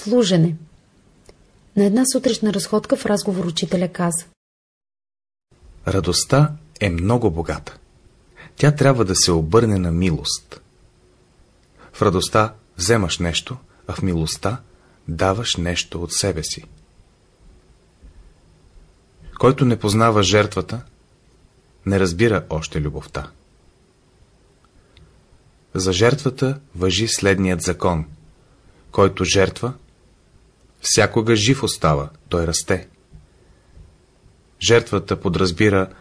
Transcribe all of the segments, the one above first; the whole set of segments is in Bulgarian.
Служене На една сутрешна разходка в разговор учителя каза Радостта е много богата. Тя трябва да се обърне на милост. В радостта вземаш нещо, а в милостта даваш нещо от себе си. Който не познава жертвата, не разбира още любовта. За жертвата въжи следният закон. Който жертва, всякога жив остава, той расте. Жертвата подразбира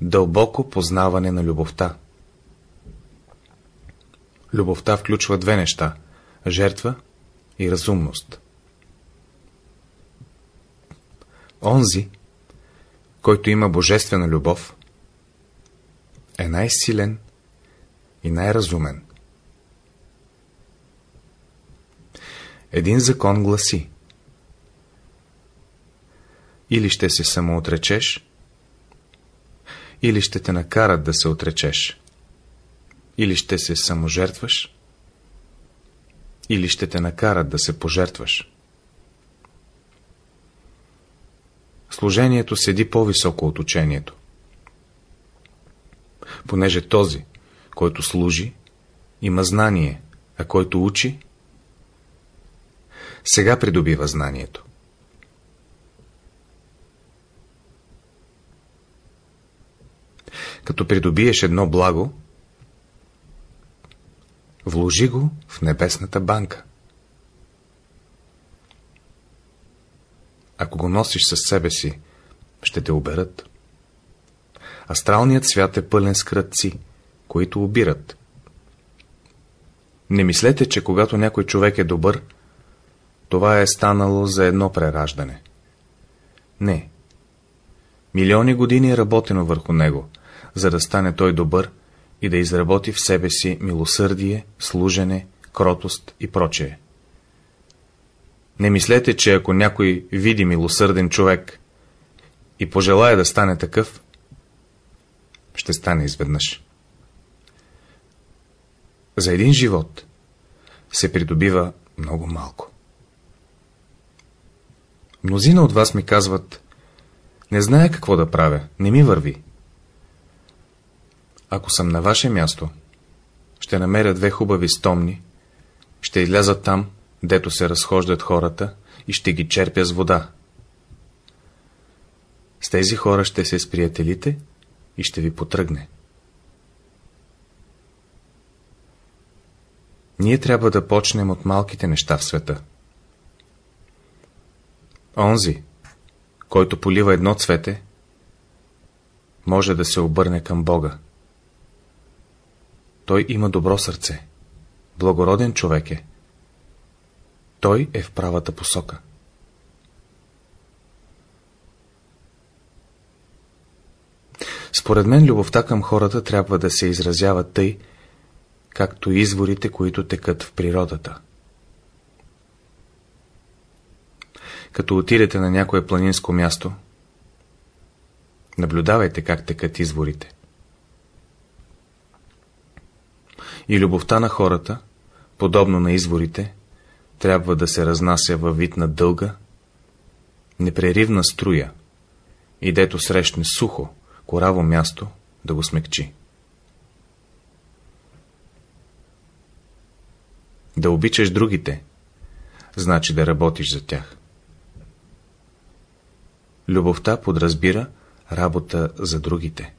дълбоко познаване на любовта. Любовта включва две неща – жертва и разумност. Онзи, който има божествена любов, е най-силен и най-разумен. Един закон гласи Или ще се самоотречеш, или ще те накарат да се отречеш. Или ще се саможертваш, или ще те накарат да се пожертваш. Служението седи по-високо от учението. Понеже този, който служи, има знание, а който учи, сега придобива знанието. Като придобиеш едно благо, вложи го в небесната банка. Ако го носиш със себе си, ще те оберат. Астралният свят е пълен с кръци, които обират. Не мислете, че когато някой човек е добър, това е станало за едно прераждане. Не. Милиони години е работено върху него, за да стане той добър и да изработи в себе си милосърдие, служене, кротост и прочее. Не мислете, че ако някой види милосърден човек и пожелая да стане такъв, ще стане изведнъж. За един живот се придобива много малко. Мнозина от вас ми казват, не зная какво да правя, не ми върви. Ако съм на ваше място, ще намеря две хубави стомни, ще изляза там, дето се разхождат хората и ще ги черпя с вода. С тези хора ще се сприятелите и ще ви потръгне. Ние трябва да почнем от малките неща в света. Онзи, който полива едно цвете, може да се обърне към Бога. Той има добро сърце. Благороден човек е. Той е в правата посока. Според мен любовта към хората трябва да се изразява тъй, както изворите, които текат в природата. Като отидете на някое планинско място, наблюдавайте как текат изворите. И любовта на хората, подобно на изворите, трябва да се разнася във вид на дълга, непреривна струя и дето срещне сухо, кораво място, да го смекчи. Да обичаш другите, значи да работиш за тях. Любовта подразбира работа за другите.